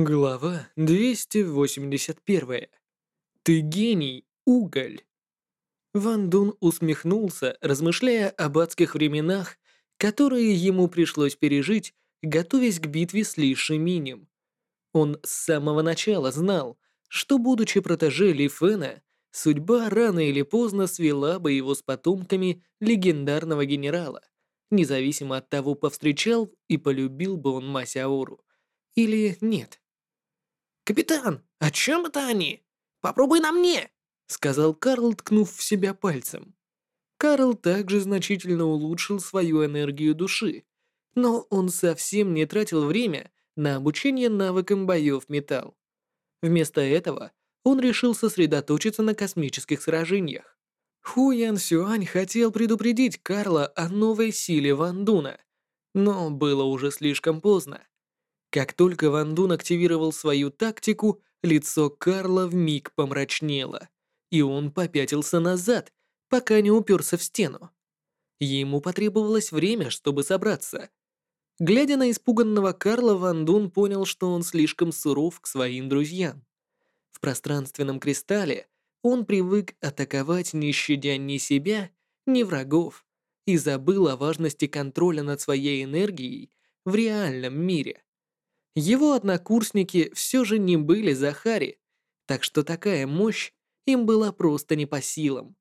Глава 281. Ты гений, уголь. Ван Дун усмехнулся, размышляя об адских временах, которые ему пришлось пережить, готовясь к битве с Ли Шиминем. Он с самого начала знал, что, будучи протеже Ли Фэна, судьба рано или поздно свела бы его с потомками легендарного генерала, независимо от того, повстречал и полюбил бы он Масяору или нет. «Капитан, о чем это они? Попробуй на мне!» сказал Карл, ткнув в себя пальцем. Карл также значительно улучшил свою энергию души, но он совсем не тратил время на обучение навыкам боев металл. Вместо этого он решил сосредоточиться на космических сражениях. Ху Ян Сюань хотел предупредить Карла о новой силе Ван Дуна, но было уже слишком поздно. Как только Ван Дун активировал свою тактику, лицо Карла вмиг помрачнело, и он попятился назад, пока не уперся в стену. Ему потребовалось время, чтобы собраться. Глядя на испуганного Карла, Ван Дун понял, что он слишком суров к своим друзьям. В пространственном кристалле он привык атаковать, не щадя ни себя, ни врагов, и забыл о важности контроля над своей энергией в реальном мире. Его однокурсники все же не были Захари, так что такая мощь им была просто не по силам.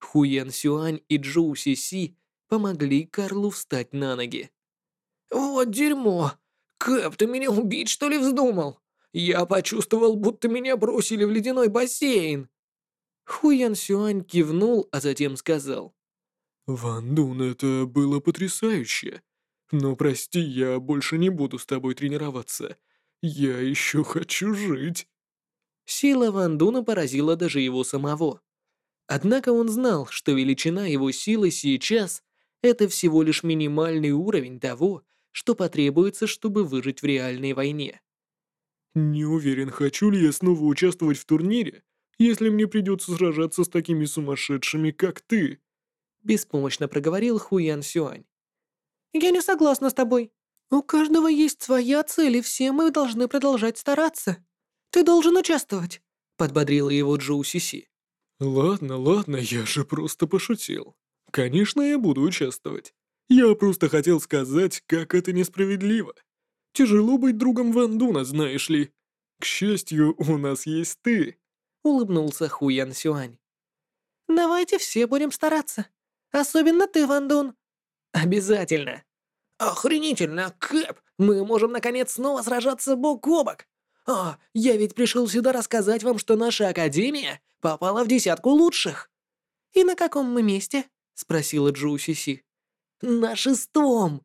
Хуян Сюань и Джоу Си Си помогли Карлу встать на ноги. «Вот дерьмо! Кэп, ты меня убить, что ли, вздумал? Я почувствовал, будто меня бросили в ледяной бассейн!» Хуян Сюань кивнул, а затем сказал. «Ван Дун, это было потрясающе. Но прости, я больше не буду с тобой тренироваться. Я еще хочу жить». Сила Ван Дуна поразила даже его самого. Однако он знал, что величина его силы сейчас — это всего лишь минимальный уровень того, что потребуется, чтобы выжить в реальной войне. «Не уверен, хочу ли я снова участвовать в турнире, если мне придется сражаться с такими сумасшедшими, как ты», беспомощно проговорил Хуян Сюань. «Я не согласна с тобой. У каждого есть своя цель, и все мы должны продолжать стараться. Ты должен участвовать», — подбодрила его Джоу Сиси. «Ладно, ладно, я же просто пошутил. Конечно, я буду участвовать. Я просто хотел сказать, как это несправедливо. Тяжело быть другом Ван Дуна, знаешь ли. К счастью, у нас есть ты», — улыбнулся Хуян Сюань. «Давайте все будем стараться. Особенно ты, Ван Дун», Обязательно. Охренительно, Кэп! Мы можем наконец снова сражаться бок о бок. А, я ведь пришел сюда рассказать вам, что наша академия попала в десятку лучших. И на каком мы месте? спросила Джоу Сиси. На шестом.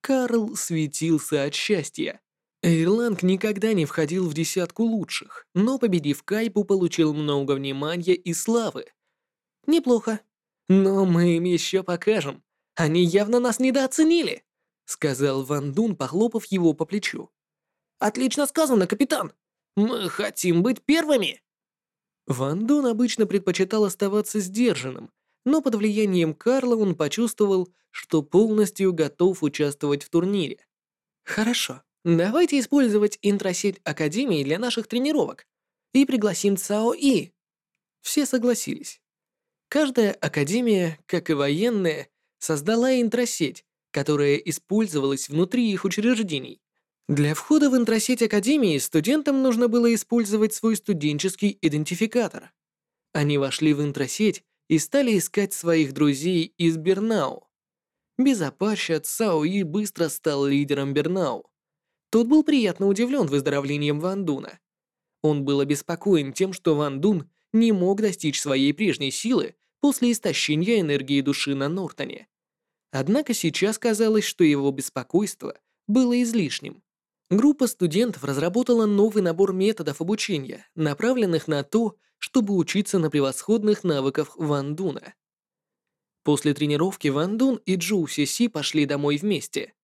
Карл светился от счастья. Эйрланг никогда не входил в десятку лучших, но, победив Кайпу, получил много внимания и славы. Неплохо. Но мы им еще покажем. Они явно нас недооценили», — сказал Ван Дун, похлопав его по плечу. «Отлично сказано, капитан! Мы хотим быть первыми!» Ван Дун обычно предпочитал оставаться сдержанным, но под влиянием Карла он почувствовал, что полностью готов участвовать в турнире. «Хорошо, давайте использовать интросеть Академии для наших тренировок и пригласим Цао И». Все согласились. Каждая Академия, как и военная, создала интросеть, которая использовалась внутри их учреждений. Для входа в интросеть Академии студентам нужно было использовать свой студенческий идентификатор. Они вошли в интросеть и стали искать своих друзей из Бернау. Безопасчик Цао И быстро стал лидером Бернау. Тот был приятно удивлен выздоровлением Ван Дуна. Он был обеспокоен тем, что Ван Дун не мог достичь своей прежней силы после истощения энергии души на Нортоне. Однако сейчас казалось, что его беспокойство было излишним. Группа студентов разработала новый набор методов обучения, направленных на то, чтобы учиться на превосходных навыках Ван Дуна. После тренировки Ван Дун и Джоу Си Си пошли домой вместе.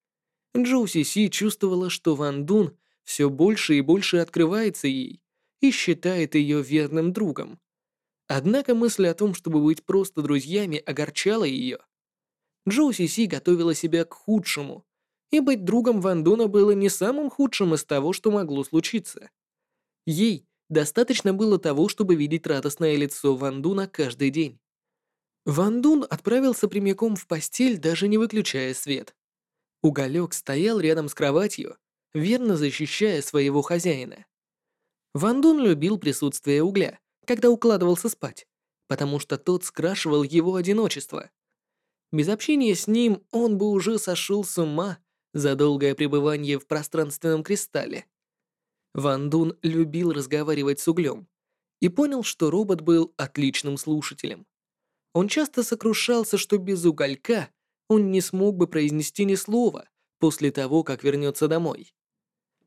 Джоу Си Си чувствовала, что Ван Дун все больше и больше открывается ей и считает ее верным другом. Однако мысль о том, чтобы быть просто друзьями, огорчала ее. Джоу Си Си готовила себя к худшему, и быть другом Ван Дуна было не самым худшим из того, что могло случиться. Ей достаточно было того, чтобы видеть радостное лицо Ван Дуна каждый день. Ван Дун отправился прямиком в постель, даже не выключая свет. Уголек стоял рядом с кроватью, верно защищая своего хозяина. Ван Дун любил присутствие угля, когда укладывался спать, потому что тот скрашивал его одиночество. Без общения с ним он бы уже сошел с ума за долгое пребывание в пространственном кристалле. Ван Дун любил разговаривать с углем и понял, что робот был отличным слушателем. Он часто сокрушался, что без уголька он не смог бы произнести ни слова после того, как вернется домой.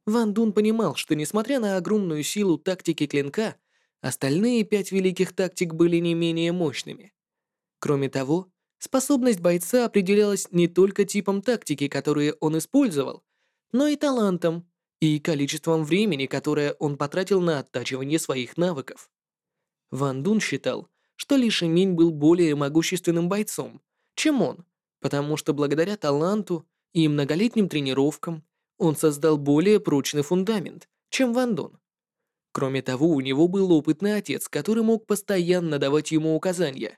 Ван Дун понимал, что несмотря на огромную силу тактики клинка, остальные пять великих тактик были не менее мощными. Кроме того, способность бойца определялась не только типом тактики, которые он использовал, но и талантом, и количеством времени, которое он потратил на оттачивание своих навыков. Ван Дун считал, что Ли Шиминь был более могущественным бойцом, чем он, потому что благодаря таланту и многолетним тренировкам он создал более прочный фундамент, чем Ван Дун. Кроме того, у него был опытный отец, который мог постоянно давать ему указания.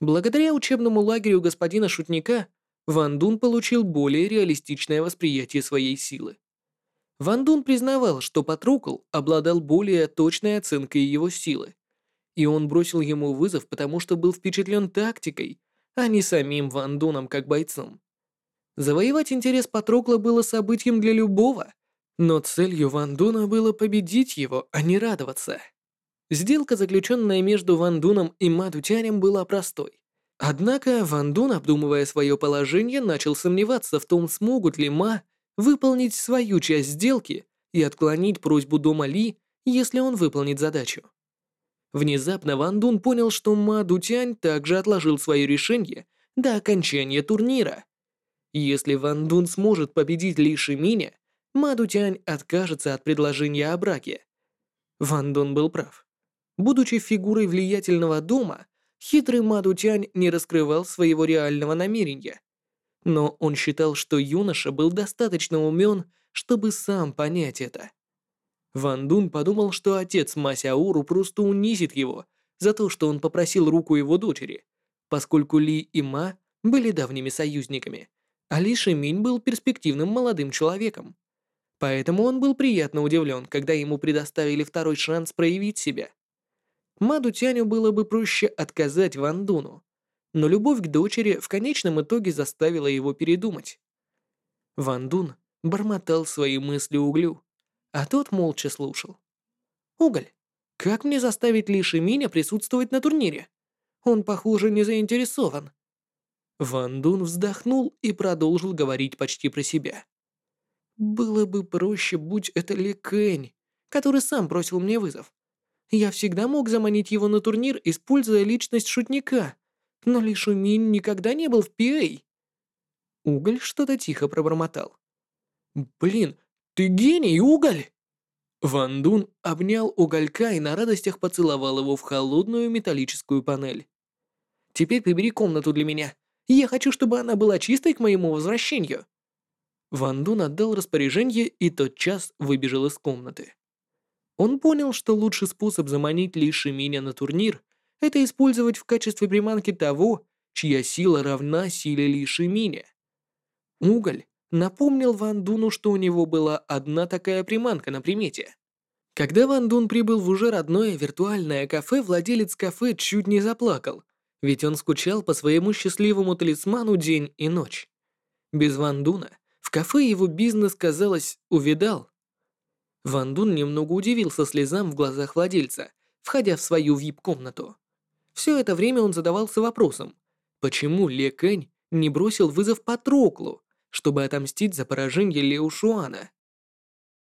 Благодаря учебному лагерю господина Шутника, Ван Дун получил более реалистичное восприятие своей силы. Ван Дун признавал, что Патрукл обладал более точной оценкой его силы, и он бросил ему вызов, потому что был впечатлен тактикой, а не самим Ван Дуном как бойцом. Завоевать интерес Патрокла было событием для любого, но целью Ван Дуна было победить его, а не радоваться. Сделка, заключенная между Ван Дуном и Маду Тянем, была простой. Однако Ван Дун, обдумывая свое положение, начал сомневаться в том, смогут ли Ма выполнить свою часть сделки и отклонить просьбу Дома Ли, если он выполнит задачу. Внезапно Ван Дун понял, что Ма Дутянь также отложил свое решение до окончания турнира. Если Ван Дун сможет победить Ли Шиминя, Ма Дутянь откажется от предложения о браке. Ван Дун был прав. Будучи фигурой влиятельного дома, хитрый Ма Дутянь не раскрывал своего реального намерения. Но он считал, что юноша был достаточно умен, чтобы сам понять это. Ван Дун подумал, что отец Масяуру просто унизит его за то, что он попросил руку его дочери, поскольку Ли и Ма были давними союзниками, а Ли Шиминь был перспективным молодым человеком. Поэтому он был приятно удивлен, когда ему предоставили второй шанс проявить себя. Маду Тяню было бы проще отказать Ван Дуну, но любовь к дочери в конечном итоге заставила его передумать. Ван Дун бормотал свои мысли углю, а тот молча слушал. «Уголь, как мне заставить Лиши Миня присутствовать на турнире? Он, похоже, не заинтересован». Ван Дун вздохнул и продолжил говорить почти про себя. «Было бы проще, будь это Ли Кэнь, который сам бросил мне вызов. Я всегда мог заманить его на турнир, используя личность шутника, но Ли Шумин никогда не был в PA». Уголь что-то тихо пробормотал. «Блин, ты гений, Уголь!» Ван Дун обнял Уголька и на радостях поцеловал его в холодную металлическую панель. «Теперь прибери комнату для меня. Я хочу, чтобы она была чистой к моему возвращению». Ван Дун отдал распоряжение и тотчас выбежал из комнаты. Он понял, что лучший способ заманить Ли Шиминя на турнир – это использовать в качестве приманки того, чья сила равна силе Ли Шиминя. Уголь напомнил Ван Дуну, что у него была одна такая приманка на примете. Когда Ван Дун прибыл в уже родное виртуальное кафе, владелец кафе чуть не заплакал, ведь он скучал по своему счастливому талисману день и ночь. Без Ван Дуна в кафе его бизнес, казалось, увидал. Ван Дун немного удивился слезам в глазах владельца, входя в свою вип-комнату. Все это время он задавался вопросом, почему Ле Кэнь не бросил вызов Патроклу, чтобы отомстить за поражение Лео Шуана.